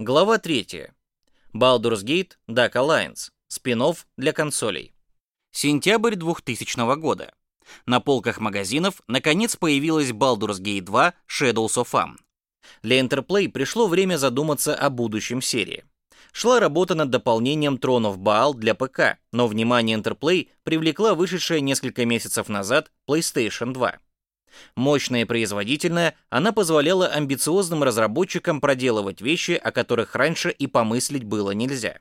Глава 3. Baldur's Gate Dark Alliance. Спин-офф для консолей. Сентябрь 2000 года. На полках магазинов наконец появилась Baldur's Gate 2 Shadows of Am. Для Interplay пришло время задуматься о будущем серии. Шла работа над дополнением Тронов Баал для ПК, но внимание Interplay привлекла вышедшая несколько месяцев назад PlayStation 2. Мощная и производительная, она позволяла амбициозным разработчикам проделывать вещи, о которых раньше и помыслить было нельзя.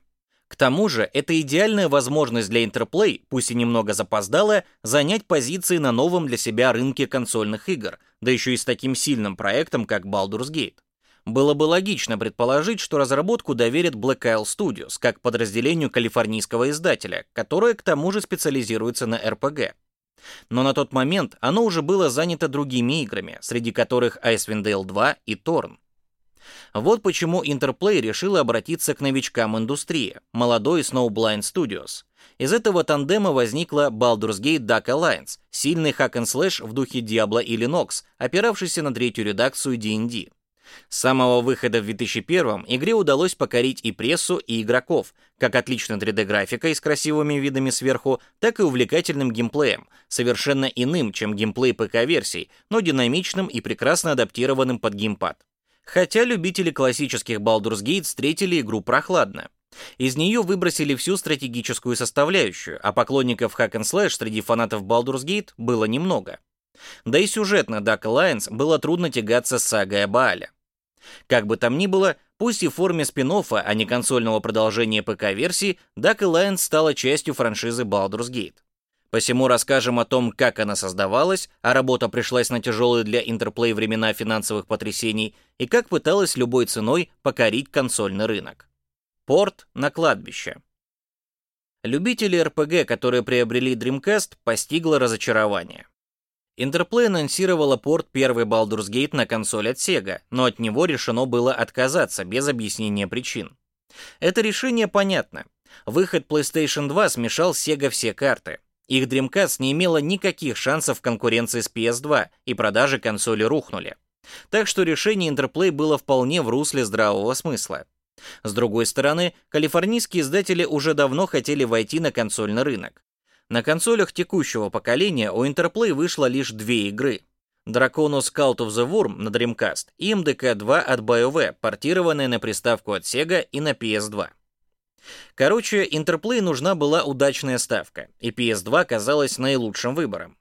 К тому же, это идеальная возможность для Interplay, пусть и немного запоздалая, занять позиции на новом для себя рынке консольных игр, да еще и с таким сильным проектом, как Baldur's Gate. Было бы логично предположить, что разработку доверят Black Isle Studios, как подразделению калифорнийского издателя, которое к тому же специализируется на RPG. Но на тот момент оно уже было занято другими играми, среди которых Icewind Dale 2 и Torn. Вот почему Interplay решила обратиться к новичкам индустрии, молодой Snowblind Studios. Из этого тандема возникла Baldur's Gate Dark Alliance, сильный хак-н-слэш в духе Diablo или Nox, опиравшийся на третью редакцию D&D. С самого выхода в 2001 игре удалось покорить и прессу, и игроков, как отличной 3D-графикой с красивыми видами сверху, так и увлекательным геймплеем, совершенно иным, чем геймплей ПК-версий, но динамичным и прекрасно адаптированным под геймпад. Хотя любители классических Baldur's Gate встретили игру прохладно. Из нее выбросили всю стратегическую составляющую, а поклонников Hack and Slash среди фанатов Baldur's Gate было немного. Да и сюжетно Dark Alliance было трудно тягаться с сагой о Баале. Как бы там ни было, пусть и в форме спин а не консольного продолжения ПК-версии, Duck Alliance стала частью франшизы Baldur's Gate. Посему расскажем о том, как она создавалась, а работа пришлась на тяжелые для Интерплей времена финансовых потрясений, и как пыталась любой ценой покорить консольный рынок. Порт на кладбище. Любители РПГ, которые приобрели Dreamcast, постигло разочарование. Интерплей анонсировала порт первый Baldur's Gate на консоль от Sega, но от него решено было отказаться без объяснения причин. Это решение понятно. Выход PlayStation 2 смешал Sega все карты. Их Dreamcast не имела никаких шансов в конкуренции с PS2, и продажи консоли рухнули. Так что решение Interplay было вполне в русле здравого смысла. С другой стороны, калифорнийские издатели уже давно хотели войти на консольный рынок. На консолях текущего поколения у Interplay вышло лишь две игры. Draconos Cult of the Worm на Dreamcast и MDK2 от BioWare, портированная на приставку от Sega и на PS2. Короче, Interplay нужна была удачная ставка, и PS2 казалась наилучшим выбором.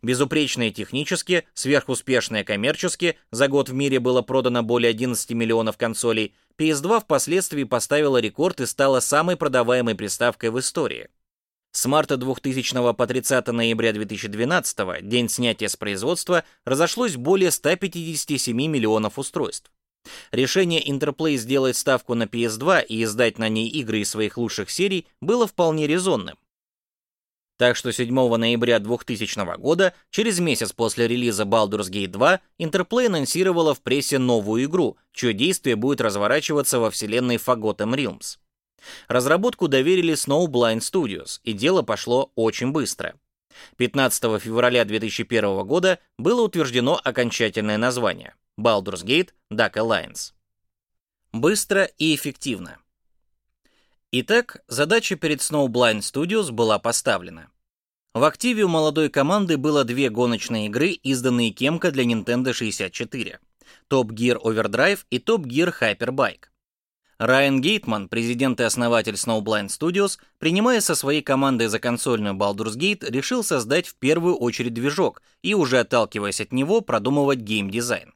Безупречная технически, сверхуспешная коммерчески, за год в мире было продано более 11 миллионов консолей, PS2 впоследствии поставила рекорд и стала самой продаваемой приставкой в истории. С марта 2000 по 30 ноября 2012, день снятия с производства, разошлось более 157 миллионов устройств. Решение Interplay сделать ставку на PS2 и издать на ней игры из своих лучших серий было вполне резонным. Так что 7 ноября 2000 года, через месяц после релиза Baldur's Gate 2, Interplay анонсировала в прессе новую игру, чье действие будет разворачиваться во вселенной Forgotten Realms. Разработку доверили Snowblind Studios, и дело пошло очень быстро. 15 февраля 2001 года было утверждено окончательное название Baldur's Gate Dark Alliance. Быстро и эффективно. Итак, задача перед Snowblind Studios была поставлена. В активе у молодой команды было две гоночные игры, изданные Кемка для Nintendo 64. Top Gear Overdrive и Top Gear Hyperbike. Райан Гейтман, президент и основатель Snowblind Studios, принимая со своей командой за консольную Baldur's Gate, решил создать в первую очередь движок и, уже отталкиваясь от него, продумывать геймдизайн.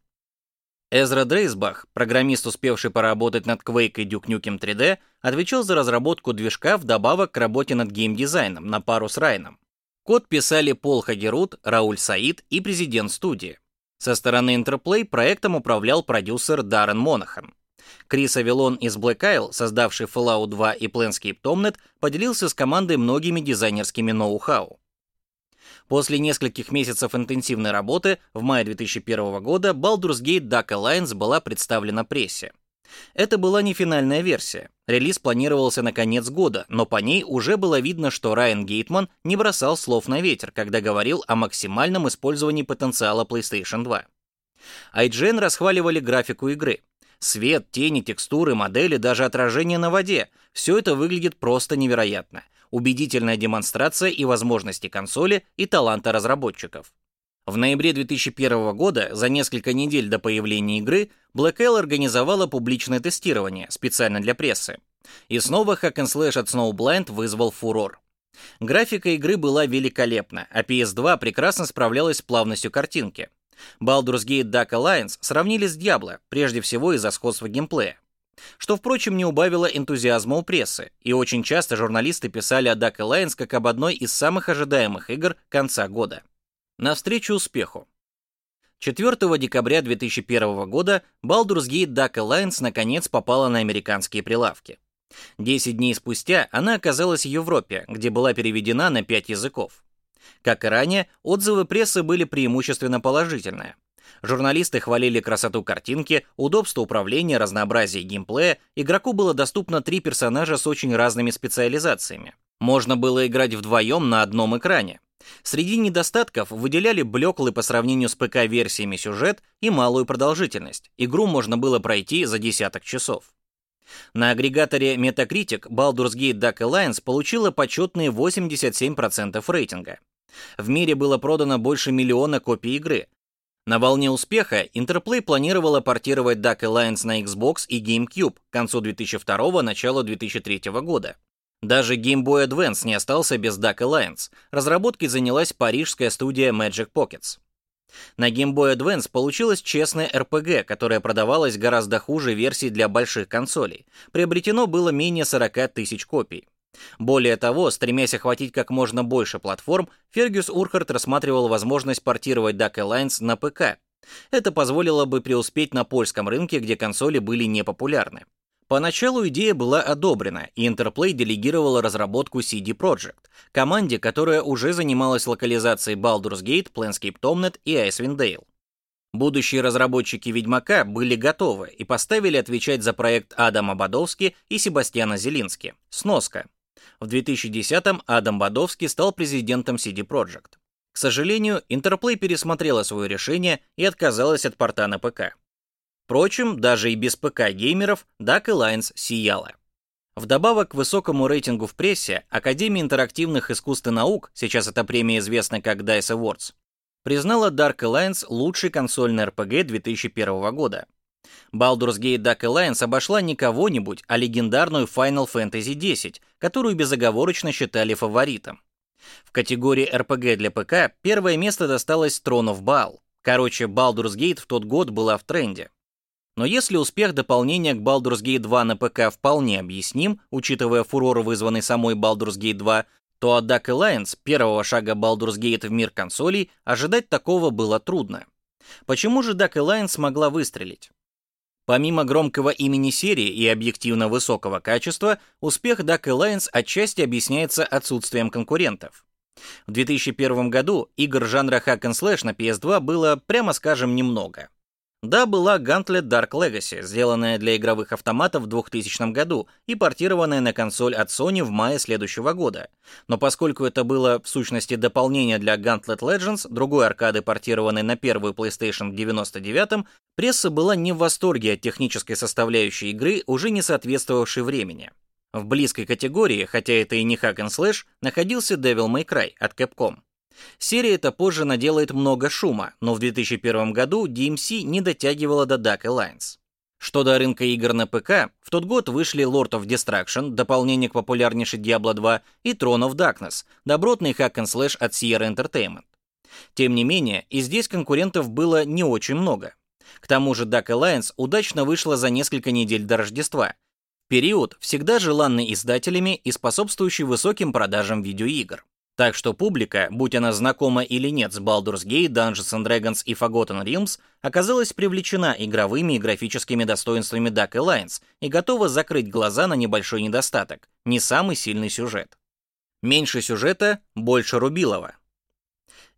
Эзра Дрейсбах, программист, успевший поработать над Quake и Duke Nukem 3D, отвечал за разработку движка вдобавок к работе над геймдизайном на пару с Райаном. Код писали Пол Хагерут, Рауль Саид и президент студии. Со стороны Interplay проектом управлял продюсер Даррен Монахан. Крис Авилон из Black Isle, создавший Fallout 2 и Planescape Tomnet, поделился с командой многими дизайнерскими ноу-хау. После нескольких месяцев интенсивной работы в мае 2001 года Baldur's Gate Dark Alliance была представлена прессе. Это была не финальная версия. Релиз планировался на конец года, но по ней уже было видно, что Райан Гейтман не бросал слов на ветер, когда говорил о максимальном использовании потенциала PlayStation 2. IGN расхваливали графику игры. Свет, тени, текстуры, модели, даже отражение на воде — все это выглядит просто невероятно. Убедительная демонстрация и возможности консоли, и таланта разработчиков. В ноябре 2001 года, за несколько недель до появления игры, Blackwell организовала публичное тестирование специально для прессы. И снова Hack and Slash от Snowblind вызвал фурор. Графика игры была великолепна, а PS2 прекрасно справлялась с плавностью картинки. Baldur's Gate Dark Alliance сравнили с Diablo, прежде всего из-за сходства геймплея. Что, впрочем, не убавило энтузиазма у прессы, и очень часто журналисты писали о Dark Alliance как об одной из самых ожидаемых игр конца года. Навстречу успеху. 4 декабря 2001 года Baldur's Gate Dark Alliance наконец попала на американские прилавки. Десять дней спустя она оказалась в Европе, где была переведена на пять языков. Как и ранее, отзывы прессы были преимущественно положительные. Журналисты хвалили красоту картинки, удобство управления, разнообразие геймплея. Игроку было доступно три персонажа с очень разными специализациями. Можно было играть вдвоем на одном экране. Среди недостатков выделяли блеклый по сравнению с ПК-версиями сюжет и малую продолжительность. Игру можно было пройти за десяток часов. На агрегаторе Metacritic Baldur's Gate Dark Alliance получила почетные 87% рейтинга. В мире было продано больше миллиона копий игры. На волне успеха Interplay планировала портировать Dark Alliance на Xbox и GameCube к концу 2002 началу 2003 года. Даже Game Boy Advance не остался без Duck Alliance. Разработкой занялась парижская студия Magic Pockets. На Game Boy Advance получилась честная RPG, которая продавалась гораздо хуже версий для больших консолей. Приобретено было менее 40 тысяч копий. Более того, стремясь охватить как можно больше платформ, Фергюс Урхард рассматривал возможность портировать Duck Alliance на ПК. Это позволило бы преуспеть на польском рынке, где консоли были непопулярны. Поначалу идея была одобрена, и Interplay делегировала разработку CD Projekt, команде, которая уже занималась локализацией Baldur's Gate, Planescape Torment и Icewind Dale. Будущие разработчики «Ведьмака» были готовы и поставили отвечать за проект Адама Бадовски и Себастьяна Зелински. Сноска. В 2010-м Адам Бадовский стал президентом CD Projekt. К сожалению, Interplay пересмотрела свое решение и отказалась от порта на ПК. Впрочем, даже и без ПК-геймеров Duck Alliance сияла. Вдобавок к высокому рейтингу в прессе, Академия интерактивных искусств и наук, сейчас эта премия известна как DICE Awards, признала Dark Alliance лучшей консольной RPG 2001 года. Baldur's Gate Dark Alliance обошла не кого-нибудь, а легендарную Final Fantasy X, которую безоговорочно считали фаворитом. В категории RPG для ПК первое место досталось Throne of Baal. Короче, Baldur's Gate в тот год была в тренде. Но если успех дополнения к Baldur's Gate 2 на ПК вполне объясним, учитывая фурор, вызванный самой Baldur's Gate 2, то от Duck Alliance, первого шага Baldur's Gate в мир консолей, ожидать такого было трудно. Почему же Duck Alliance смогла выстрелить? Помимо громкого имени серии и объективно высокого качества, успех Duck Alliance отчасти объясняется отсутствием конкурентов. В 2001 году игр жанра Hack and Slash на PS2 было, прямо скажем, немного. Да, была Gauntlet Dark Legacy, сделанная для игровых автоматов в 2000 году и портированная на консоль от Sony в мае следующего года. Но поскольку это было в сущности дополнение для Gauntlet Legends, другой аркады, портированной на первую PlayStation в 99-м, пресса была не в восторге от технической составляющей игры, уже не соответствовавшей времени. В близкой категории, хотя это и не hack and slash, находился Devil May Cry от Capcom. Серия эта позже наделает много шума, но в 2001 году DMC не дотягивала до Duck Alliance. Что до рынка игр на ПК, в тот год вышли Lord of Destruction, дополнение к популярнейшей Diablo 2, и Throne of Darkness, добротный hack and slash от Sierra Entertainment. Тем не менее, и здесь конкурентов было не очень много. К тому же Duck Alliance удачно вышла за несколько недель до Рождества, период, всегда желанный издателями и способствующий высоким продажам видеоигр. Так что публика, будь она знакома или нет с Baldur's Gate, Dungeons and Dragons и Forgotten Realms, оказалась привлечена игровыми и графическими достоинствами Duck Alliance и готова закрыть глаза на небольшой недостаток — не самый сильный сюжет. Меньше сюжета — больше Рубилова.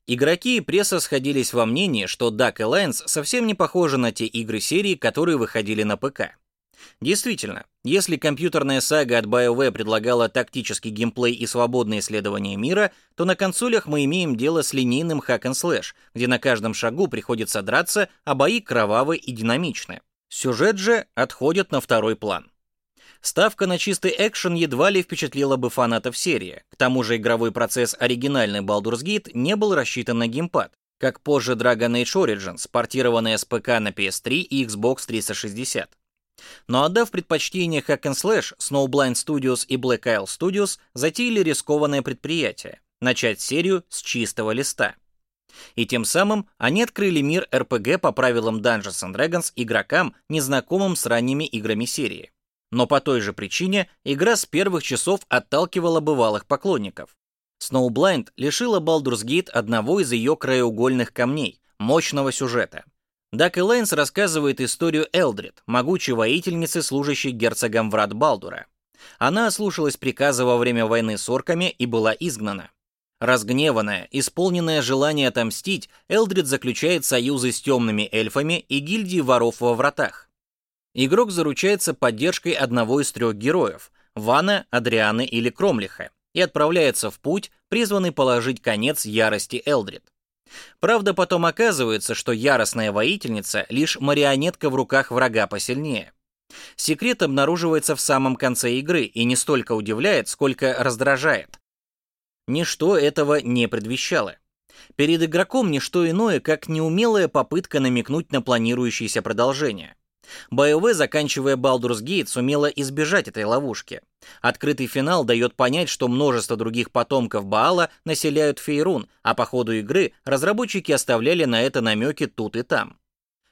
Игроки и пресса сходились во мнении, что Duck Alliance совсем не похожа на те игры серии, которые выходили на ПК. Действительно, если компьютерная сага от BioWare предлагала тактический геймплей и свободное исследование мира, то на консолях мы имеем дело с линейным slash, где на каждом шагу приходится драться, а бои кровавые и динамичны. Сюжет же отходит на второй план. Ставка на чистый экшен едва ли впечатлила бы фанатов серии. К тому же игровой процесс оригинальной Baldur's Gate не был рассчитан на геймпад, как позже Dragon Age Origins, портированная с ПК на PS3 и Xbox 360. Но отдав предпочтение Hack and Slash, Snowblind Studios и Black Isle Studios затеяли рискованное предприятие — начать серию с чистого листа. И тем самым они открыли мир RPG по правилам Dungeons and Dragons игрокам, незнакомым с ранними играми серии. Но по той же причине игра с первых часов отталкивала бывалых поклонников. Snowblind лишила Baldur's Gate одного из ее краеугольных камней — мощного сюжета. Дак Элайнс рассказывает историю Элдрид, могучей воительницы, служащей герцогом врат Балдура. Она ослушалась приказа во время войны с орками и была изгнана. Разгневанная, исполненная желания отомстить, Элдрид заключает союзы с темными эльфами и гильдией воров во вратах. Игрок заручается поддержкой одного из трех героев — Вана, Адрианы или Кромлиха, и отправляется в путь, призванный положить конец ярости Элдрид. Правда, потом оказывается, что яростная воительница — лишь марионетка в руках врага посильнее. Секрет обнаруживается в самом конце игры и не столько удивляет, сколько раздражает. Ничто этого не предвещало. Перед игроком ничто иное, как неумелая попытка намекнуть на планирующееся продолжение. BioWare, заканчивая Baldur's Gate, сумела избежать этой ловушки. Открытый финал дает понять, что множество других потомков Баала населяют Фейрун, а по ходу игры разработчики оставляли на это намеки тут и там.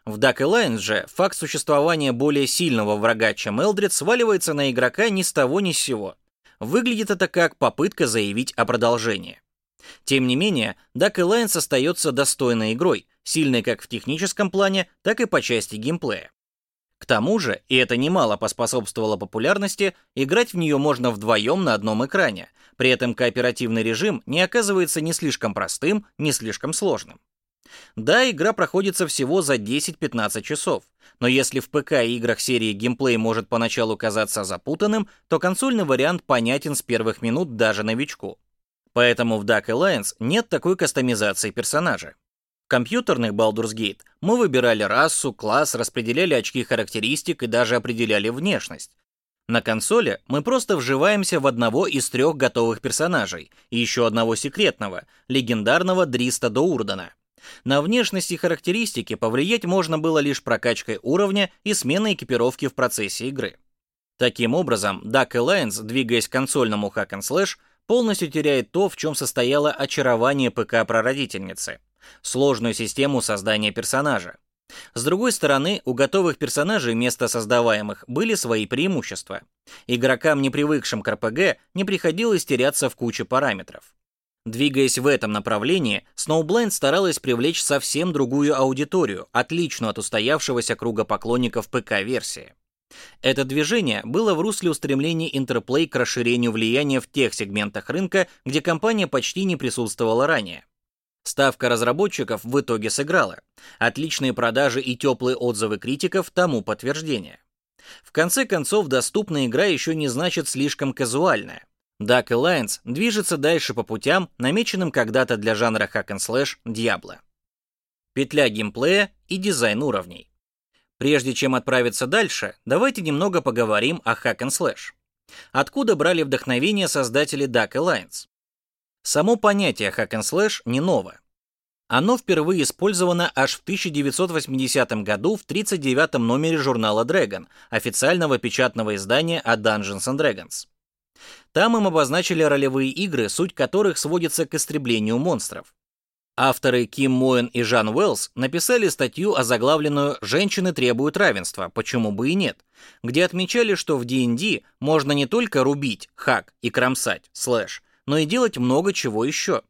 В Duck Alliance же факт существования более сильного врага, чем Элдрид, сваливается на игрока ни с того ни с сего. Выглядит это как попытка заявить о продолжении. Тем не менее, Duck Alliance остается достойной игрой, сильной как в техническом плане, так и по части геймплея. К тому же, и это немало поспособствовало популярности, играть в нее можно вдвоем на одном экране, при этом кооперативный режим не оказывается ни слишком простым, ни слишком сложным. Да, игра проходится всего за 10-15 часов, но если в ПК и играх серии геймплей может поначалу казаться запутанным, то консольный вариант понятен с первых минут даже новичку. Поэтому в Duck Alliance нет такой кастомизации персонажа компьютерных Baldur's Gate мы выбирали расу, класс, распределяли очки характеристик и даже определяли внешность. На консоли мы просто вживаемся в одного из трех готовых персонажей и еще одного секретного, легендарного Дриста Доурдена. На внешность и характеристики повлиять можно было лишь прокачкой уровня и сменой экипировки в процессе игры. Таким образом, Duck Alliance, двигаясь к консольному hack and slash, полностью теряет то, в чем состояло очарование ПК-прародительницы — сложную систему создания персонажа. С другой стороны, у готовых персонажей вместо создаваемых были свои преимущества. Игрокам, не привыкшим к РПГ, не приходилось теряться в куче параметров. Двигаясь в этом направлении, Snowblind старалась привлечь совсем другую аудиторию, отличную от устоявшегося круга поклонников ПК-версии. Это движение было в русле устремлений Interplay к расширению влияния в тех сегментах рынка, где компания почти не присутствовала ранее. Ставка разработчиков в итоге сыграла. Отличные продажи и теплые отзывы критиков тому подтверждение. В конце концов, доступная игра еще не значит слишком казуальная. Duck Alliance движется дальше по путям, намеченным когда-то для жанра Hack and Slash Diablo. Петля геймплея и дизайн уровней. Прежде чем отправиться дальше, давайте немного поговорим о Hack and Slash. Откуда брали вдохновение создатели Duck Alliance? Само понятие hack and slash не новое. Оно впервые использовано аж в 1980 году в 39-м номере журнала Dragon, официального печатного издания о Dungeons and Dragons. Там им обозначили ролевые игры, суть которых сводится к истреблению монстров. Авторы Ким Моэн и Жан Уэллс написали статью, озаглавленную «Женщины требуют равенства, почему бы и нет», где отмечали, что в D&D можно не только рубить, хак и кромсать, слэш, но и делать много чего еще.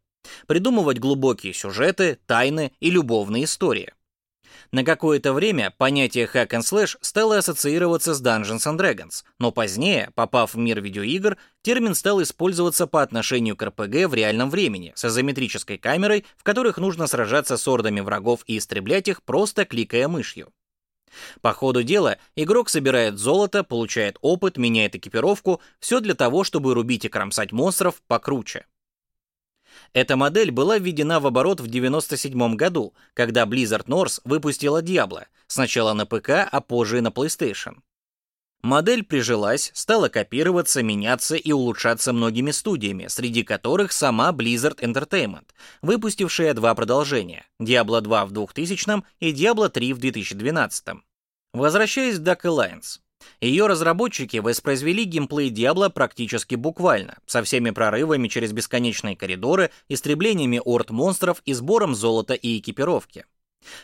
Придумывать глубокие сюжеты, тайны и любовные истории. На какое-то время понятие hack and slash стало ассоциироваться с Dungeons and Dragons, но позднее, попав в мир видеоигр, термин стал использоваться по отношению к RPG в реальном времени, с изометрической камерой, в которых нужно сражаться с ордами врагов и истреблять их, просто кликая мышью. По ходу дела игрок собирает золото, получает опыт, меняет экипировку, все для того, чтобы рубить и кромсать монстров покруче. Эта модель была введена в оборот в 1997 году, когда Blizzard North выпустила Diablo, сначала на ПК, а позже и на PlayStation. Модель прижилась, стала копироваться, меняться и улучшаться многими студиями, среди которых сама Blizzard Entertainment, выпустившая два продолжения — Diablo 2 в 2000 и Diablo 3 в 2012. Возвращаясь к Duck Alliance, ее разработчики воспроизвели геймплей Diablo практически буквально, со всеми прорывами через бесконечные коридоры, истреблениями орд монстров и сбором золота и экипировки.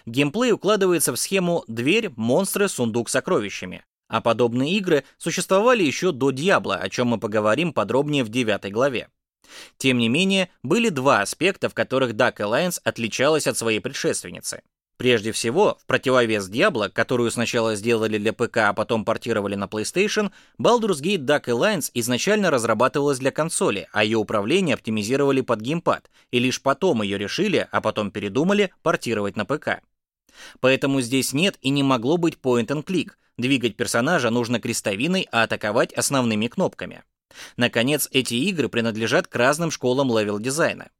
Геймплей укладывается в схему «дверь, монстры, сундук с сокровищами», а подобные игры существовали еще до Diablo, о чем мы поговорим подробнее в девятой главе. Тем не менее, были два аспекта, в которых Duck Alliance отличалась от своей предшественницы. Прежде всего, в противовес Diablo, которую сначала сделали для ПК, а потом портировали на PlayStation, Baldur's Gate Dark Alliance изначально разрабатывалась для консоли, а ее управление оптимизировали под геймпад, и лишь потом ее решили, а потом передумали, портировать на ПК. Поэтому здесь нет и не могло быть point-and-click, двигать персонажа нужно крестовиной, а атаковать основными кнопками. Наконец, эти игры принадлежат к разным школам левел-дизайна.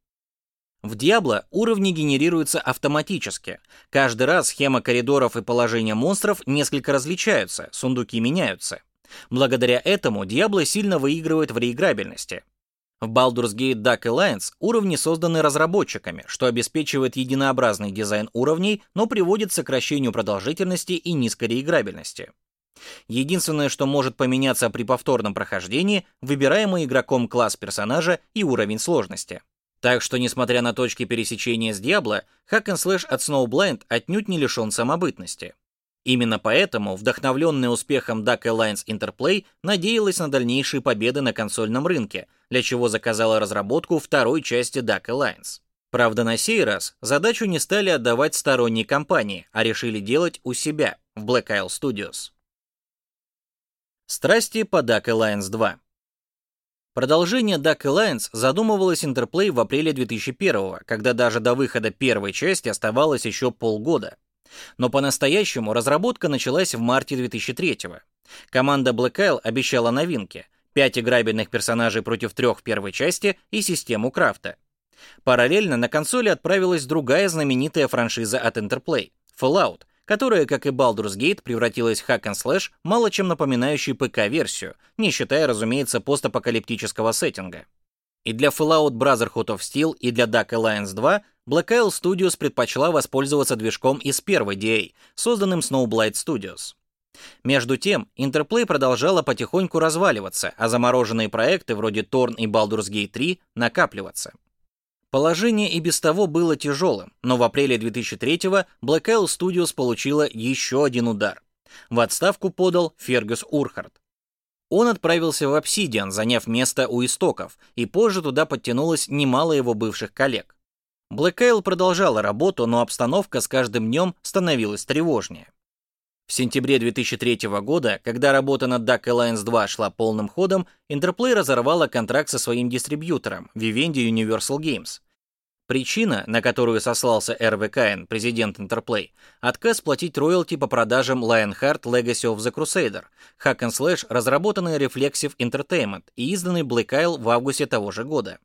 В Diablo уровни генерируются автоматически. Каждый раз схема коридоров и положение монстров несколько различаются, сундуки меняются. Благодаря этому Diablo сильно выигрывает в реиграбельности. В Baldur's Gate Duck Alliance уровни созданы разработчиками, что обеспечивает единообразный дизайн уровней, но приводит к сокращению продолжительности и низкой реиграбельности. Единственное, что может поменяться при повторном прохождении, выбираемый игроком класс персонажа и уровень сложности. Так что, несмотря на точки пересечения с Diablo, Hack and Slash от Snowblind отнюдь не лишен самобытности. Именно поэтому, вдохновленная успехом Duck Alliance Interplay надеялась на дальнейшие победы на консольном рынке, для чего заказала разработку второй части Duck Alliance. Правда, на сей раз задачу не стали отдавать сторонней компании, а решили делать у себя, в Black Isle Studios. Страсти по Duck Alliance 2 Продолжение Duck Alliance задумывалось Interplay в апреле 2001 когда даже до выхода первой части оставалось еще полгода. Но по-настоящему разработка началась в марте 2003 -го. Команда Black Isle обещала новинки — пять играбельных персонажей против трех в первой части и систему крафта. Параллельно на консоли отправилась другая знаменитая франшиза от Interplay — Fallout — которая, как и Baldur's Gate, превратилась в hack-and-slash, мало чем напоминающую ПК-версию, не считая, разумеется, постапокалиптического сеттинга. И для Fallout Brotherhood of Steel, и для Duck Alliance 2 Black Isle Studios предпочла воспользоваться движком из первой DA, созданным Snowblight Studios. Между тем, Interplay продолжала потихоньку разваливаться, а замороженные проекты вроде Torn и Baldur's Gate 3 накапливаться. Положение и без того было тяжелым, но в апреле 2003-го Black Isle Studios получила еще один удар. В отставку подал Фергюс Урхард. Он отправился в Obsidian, заняв место у истоков, и позже туда подтянулось немало его бывших коллег. Isle продолжала работу, но обстановка с каждым днем становилась тревожнее. В сентябре 2003 года, когда работа над Duck Alliance 2 шла полным ходом, Interplay разорвала контракт со своим дистрибьютором, Vivendi Universal Games. Причина, на которую сослался РВКН, президент Interplay, отказ платить роялти по продажам Lionheart Legacy of the Crusader, hack and slash, разработанный Reflexive Entertainment и изданный Black Isle в августе того же года.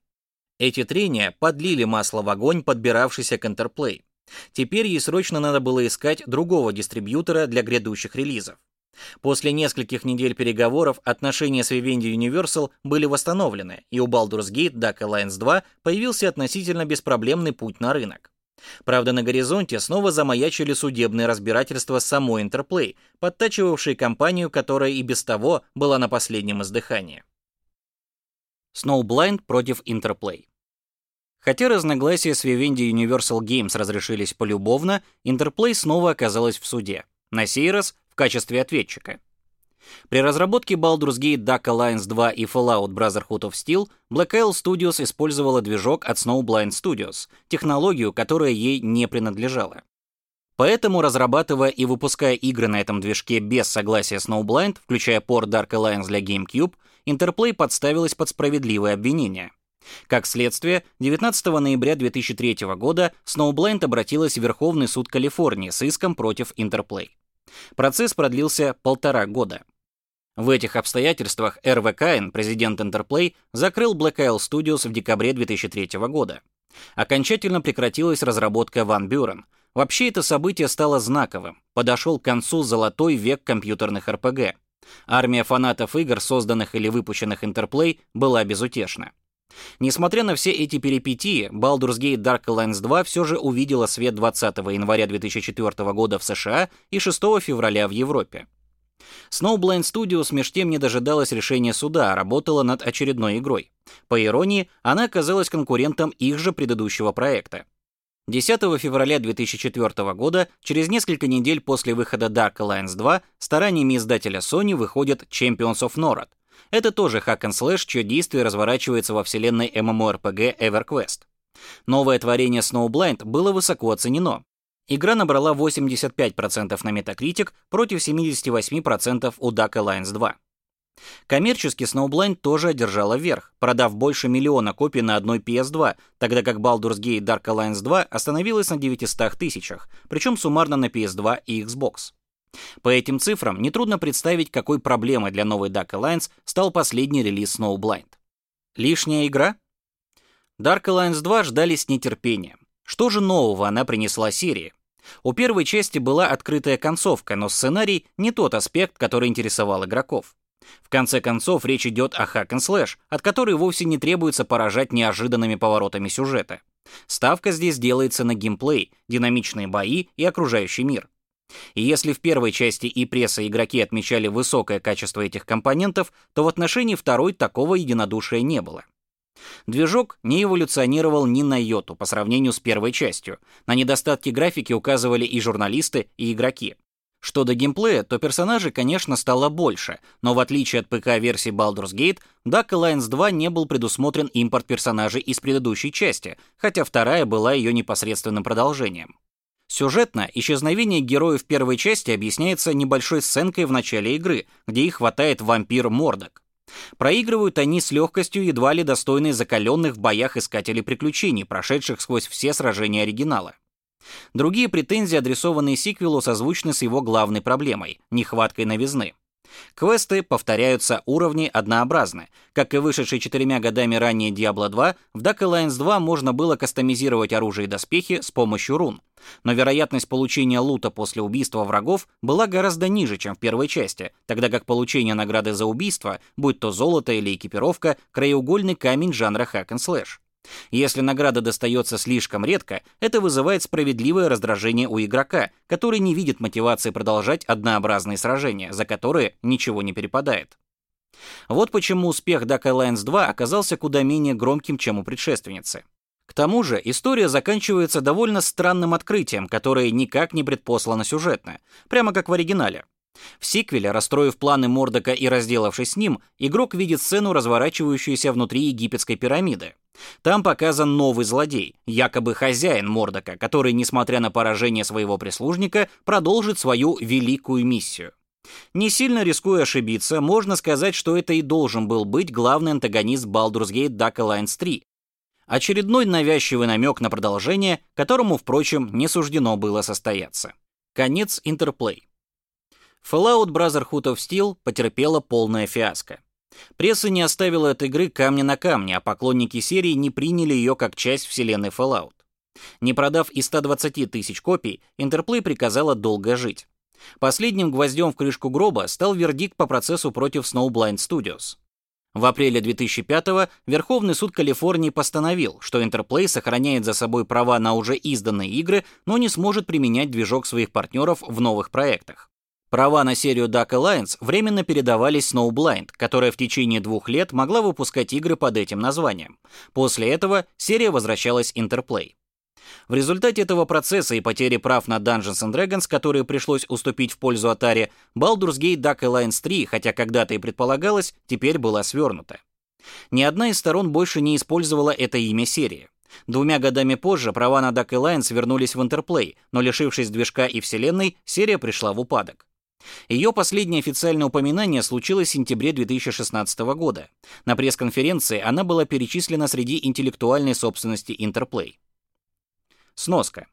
Эти трения подлили масло в огонь, подбиравшийся к Interplay. Теперь ей срочно надо было искать другого дистрибьютора для грядущих релизов. После нескольких недель переговоров отношения с Vivendi Universal были восстановлены, и у Baldur's Gate Duck Alliance 2 появился относительно беспроблемный путь на рынок. Правда, на горизонте снова замаячили судебные разбирательства с самой Interplay, подтачивавшей компанию, которая и без того была на последнем издыхании. Snowblind против Interplay Хотя разногласия с Vivendi Universal Games разрешились полюбовно, Interplay снова оказалась в суде. На сей раз в качестве ответчика. При разработке Baldur's Gate Duck Alliance 2 и Fallout Brotherhood of Steel Black Isle Studios использовала движок от Snowblind Studios, технологию, которая ей не принадлежала. Поэтому, разрабатывая и выпуская игры на этом движке без согласия Snowblind, включая порт Dark Alliance для GameCube, Interplay подставилась под справедливое обвинение — как следствие, 19 ноября 2003 года Snowblind обратилась в Верховный суд Калифорнии с иском против Interplay. Процесс продлился полтора года. В этих обстоятельствах РВКН, президент Interplay, закрыл Black Isle Studios в декабре 2003 года. Окончательно прекратилась разработка Ван Бюрен. Вообще это событие стало знаковым. Подошел к концу золотой век компьютерных РПГ. Армия фанатов игр, созданных или выпущенных Interplay, была безутешна. Несмотря на все эти перипетии, Baldur's Gate Dark Alliance 2 все же увидела свет 20 января 2004 года в США и 6 февраля в Европе. Snowblind Studios меж тем не дожидалась решения суда, а работала над очередной игрой. По иронии, она оказалась конкурентом их же предыдущего проекта. 10 февраля 2004 года, через несколько недель после выхода Dark Alliance 2, стараниями издателя Sony выходит Champions of Norad. Это тоже hack and slash, чье действие разворачивается во вселенной MMORPG EverQuest. Новое творение Snowblind было высоко оценено. Игра набрала 85% на Metacritic против 78% у Duck Alliance 2. Коммерчески Snowblind тоже одержала верх, продав больше миллиона копий на одной PS2, тогда как Baldur's Gate Dark Alliance 2 остановилась на 900 тысячах, причем суммарно на PS2 и Xbox. По этим цифрам нетрудно представить, какой проблемой для новой Dark Alliance стал последний релиз Snowblind. Лишняя игра? Dark Alliance 2 ждали с нетерпением. Что же нового она принесла серии? У первой части была открытая концовка, но сценарий не тот аспект, который интересовал игроков. В конце концов, речь идет о hack and slash, от которой вовсе не требуется поражать неожиданными поворотами сюжета. Ставка здесь делается на геймплей, динамичные бои и окружающий мир. И если в первой части и пресса, игроки отмечали высокое качество этих компонентов, то в отношении второй такого единодушия не было. Движок не эволюционировал ни на йоту по сравнению с первой частью. На недостатки графики указывали и журналисты, и игроки. Что до геймплея, то персонажей, конечно, стало больше, но в отличие от ПК-версии Baldur's Gate, Duck Alliance 2 не был предусмотрен импорт персонажей из предыдущей части, хотя вторая была ее непосредственным продолжением. Сюжетно исчезновение героев первой части объясняется небольшой сценкой в начале игры, где их хватает вампир Мордок. Проигрывают они с легкостью едва ли достойной закаленных в боях искателей приключений, прошедших сквозь все сражения оригинала. Другие претензии, адресованные сиквелу, созвучны с его главной проблемой — нехваткой новизны. Квесты повторяются, уровни однообразны. Как и вышедший четырьмя годами ранее Diablo 2, в Duck Alliance 2 можно было кастомизировать оружие и доспехи с помощью рун. Но вероятность получения лута после убийства врагов была гораздо ниже, чем в первой части, тогда как получение награды за убийство, будь то золото или экипировка, краеугольный камень жанра hack and slash. Если награда достается слишком редко, это вызывает справедливое раздражение у игрока, который не видит мотивации продолжать однообразные сражения, за которые ничего не перепадает. Вот почему успех Duck Alliance 2 оказался куда менее громким, чем у предшественницы. К тому же, история заканчивается довольно странным открытием, которое никак не предпослано сюжетно, прямо как в оригинале. В сиквеле, расстроив планы Мордока и разделавшись с ним, игрок видит сцену, разворачивающуюся внутри египетской пирамиды. Там показан новый злодей, якобы хозяин Мордока, который, несмотря на поражение своего прислужника, продолжит свою великую миссию. Не сильно рискуя ошибиться, можно сказать, что это и должен был быть главный антагонист Baldur's Gate Dark Alliance 3. Очередной навязчивый намек на продолжение, которому, впрочем, не суждено было состояться. Конец интерплей. Fallout Brotherhood of Steel потерпела полное фиаско. Пресса не оставила от игры камня на камне, а поклонники серии не приняли ее как часть вселенной Fallout. Не продав и 120 тысяч копий, Интерплей приказала долго жить. Последним гвоздем в крышку гроба стал вердикт по процессу против Snowblind Studios. В апреле 2005-го Верховный суд Калифорнии постановил, что Интерплей сохраняет за собой права на уже изданные игры, но не сможет применять движок своих партнеров в новых проектах. Права на серию Duck Alliance временно передавались Snowblind, которая в течение двух лет могла выпускать игры под этим названием. После этого серия возвращалась Interplay. В результате этого процесса и потери прав на Dungeons and Dragons, которые пришлось уступить в пользу Atari, Baldur's Gate Duck Alliance 3, хотя когда-то и предполагалось, теперь была свернута. Ни одна из сторон больше не использовала это имя серии. Двумя годами позже права на Duck Alliance вернулись в Interplay, но лишившись движка и вселенной, серия пришла в упадок. Ее последнее официальное упоминание случилось в сентябре 2016 года. На пресс-конференции она была перечислена среди интеллектуальной собственности Interplay. Сноска.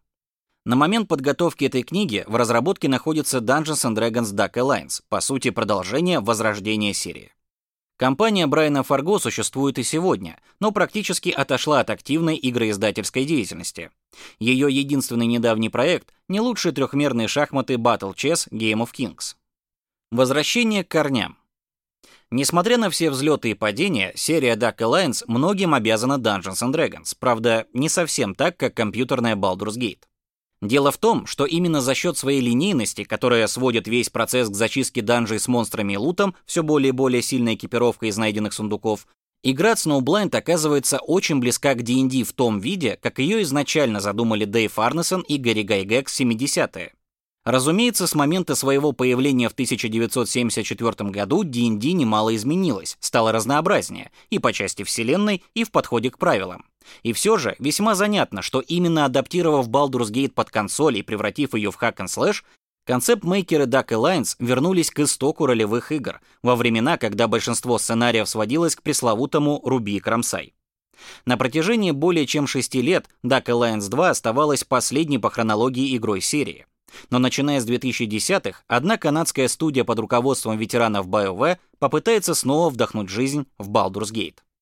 На момент подготовки этой книги в разработке находится Dungeons and Dragons Duck Alliance, по сути продолжение возрождения серии. Компания Брайана Фарго существует и сегодня, но практически отошла от активной игроиздательской деятельности. Ее единственный недавний проект — не лучшие трехмерные шахматы Battle Chess Game of Kings. Возвращение к корням. Несмотря на все взлеты и падения, серия Duck Alliance многим обязана Dungeons and Dragons, правда, не совсем так, как компьютерная Baldur's Gate. Дело в том, что именно за счет своей линейности, которая сводит весь процесс к зачистке данжей с монстрами и лутом, все более и более сильной экипировкой из найденных сундуков, игра Snowblind оказывается очень близка к D&D в том виде, как ее изначально задумали Дэйв Арнесон и Гэри Гайгек в 70-е. Разумеется, с момента своего появления в 1974 году D&D немало изменилось, стало разнообразнее и по части вселенной, и в подходе к правилам. И все же весьма занятно, что именно адаптировав Baldur's Gate под консоль и превратив ее в hack and slash, концепт-мейкеры Duck Alliance вернулись к истоку ролевых игр, во времена, когда большинство сценариев сводилось к пресловутому Руби и Кромсай. На протяжении более чем шести лет Duck Alliance 2 оставалась последней по хронологии игрой серии. Но начиная с 2010-х, одна канадская студия под руководством ветеранов BioWare попытается снова вдохнуть жизнь в Baldur's Gate.